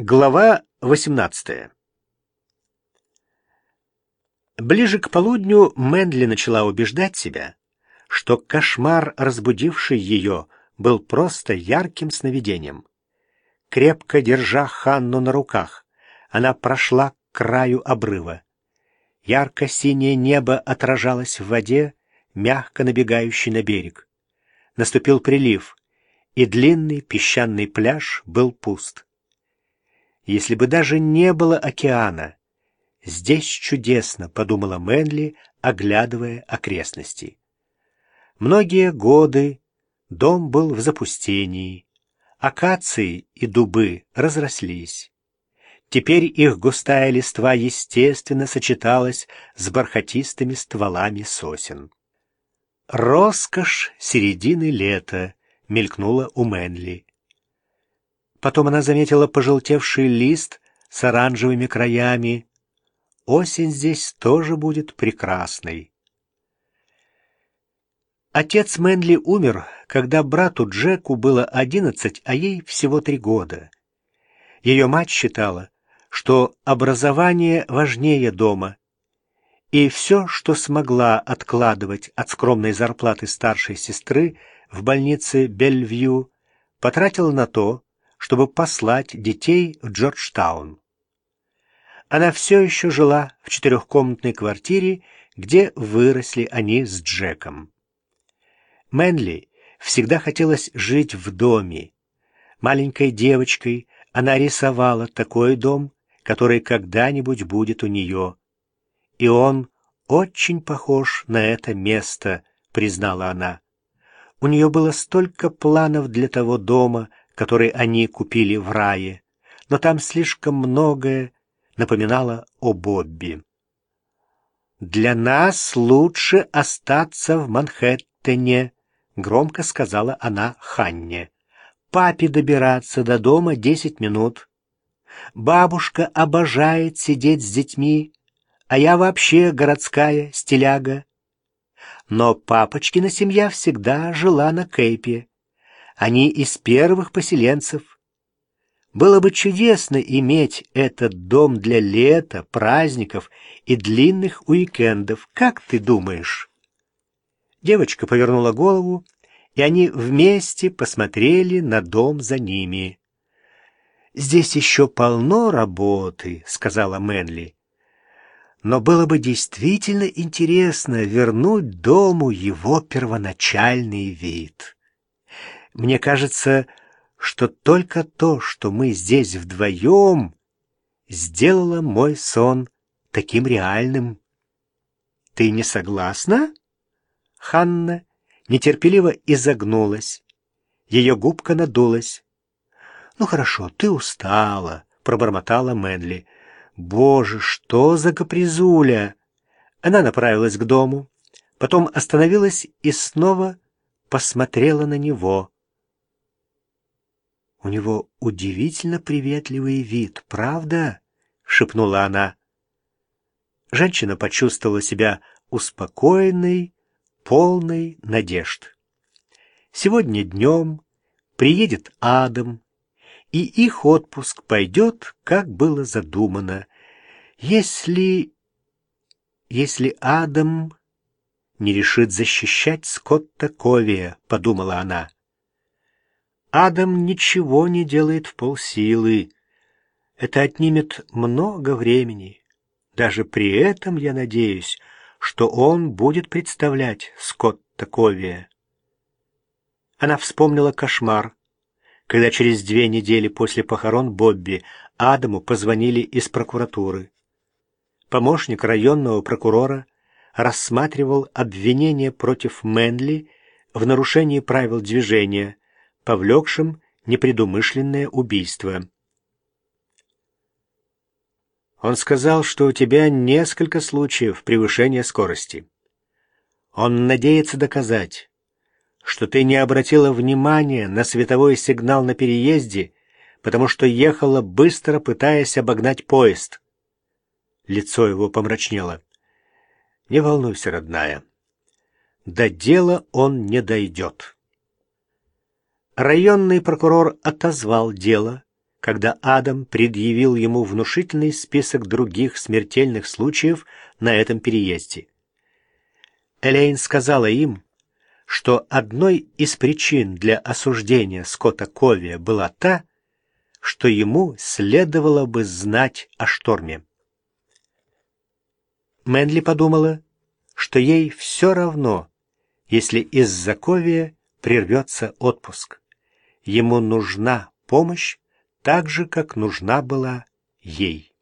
Глава 18 Ближе к полудню Мэнли начала убеждать себя, что кошмар, разбудивший ее, был просто ярким сновидением. Крепко держа Ханну на руках, она прошла к краю обрыва. Ярко-синее небо отражалось в воде, мягко набегающей на берег. Наступил прилив, и длинный песчаный пляж был пуст если бы даже не было океана. Здесь чудесно, подумала Мэнли, оглядывая окрестности. Многие годы дом был в запустении. Акации и дубы разрослись. Теперь их густая листва естественно сочеталась с бархатистыми стволами сосен. «Роскошь середины лета», — мелькнула у Мэнли. Потом она заметила пожелтевший лист с оранжевыми краями. Осень здесь тоже будет прекрасной. Отец Мэнли умер, когда брату Джеку было одиннадцать, а ей всего три года. Ее мать считала, что образование важнее дома, и все, что смогла откладывать от скромной зарплаты старшей сестры в больнице Бельвью, потратила на то, чтобы послать детей в Джорджтаун. Она все еще жила в четырехкомнатной квартире, где выросли они с Джеком. Мэнли всегда хотелось жить в доме. Маленькой девочкой она рисовала такой дом, который когда-нибудь будет у нее. И он очень похож на это место, признала она. У нее было столько планов для того дома, который они купили в рае, но там слишком многое напоминало о Бобби. «Для нас лучше остаться в Манхэттене», — громко сказала она Ханне. «Папе добираться до дома десять минут. Бабушка обожает сидеть с детьми, а я вообще городская стиляга. Но папочкина семья всегда жила на Кейпе. Они из первых поселенцев. Было бы чудесно иметь этот дом для лета, праздников и длинных уикендов. Как ты думаешь? Девочка повернула голову, и они вместе посмотрели на дом за ними. «Здесь еще полно работы», — сказала Мэнли. «Но было бы действительно интересно вернуть дому его первоначальный вид». Мне кажется, что только то, что мы здесь вдвоем, сделало мой сон таким реальным. Ты не согласна? Ханна нетерпеливо изогнулась. Ее губка надулась. «Ну хорошо, ты устала», — пробормотала Мэнли. «Боже, что за капризуля!» Она направилась к дому, потом остановилась и снова посмотрела на него. У него удивительно приветливый вид, правда? шепнула она. Женщина почувствовала себя успокоенной, полной надежд. Сегодня днем приедет Адам, и их отпуск пойдет, как было задумано. Если... если Адам не решит защищать Скотта Ковия, подумала она. Адам ничего не делает в полсилы. Это отнимет много времени. Даже при этом я надеюсь, что он будет представлять Скотта Ковия. Она вспомнила кошмар, когда через две недели после похорон Бобби Адаму позвонили из прокуратуры. Помощник районного прокурора рассматривал обвинение против Мэнли в нарушении правил движения, повлекшим непредумышленное убийство. Он сказал, что у тебя несколько случаев превышения скорости. Он надеется доказать, что ты не обратила внимания на световой сигнал на переезде, потому что ехала быстро, пытаясь обогнать поезд. Лицо его помрачнело. Не волнуйся, родная. До дела он не дойдет. Районный прокурор отозвал дело, когда Адам предъявил ему внушительный список других смертельных случаев на этом переезде. Элейн сказала им, что одной из причин для осуждения Скотта Ковия была та, что ему следовало бы знать о шторме. Мэнли подумала, что ей все равно, если из-за Ковия прервется отпуск. Ему нужна помощь так же, как нужна была ей.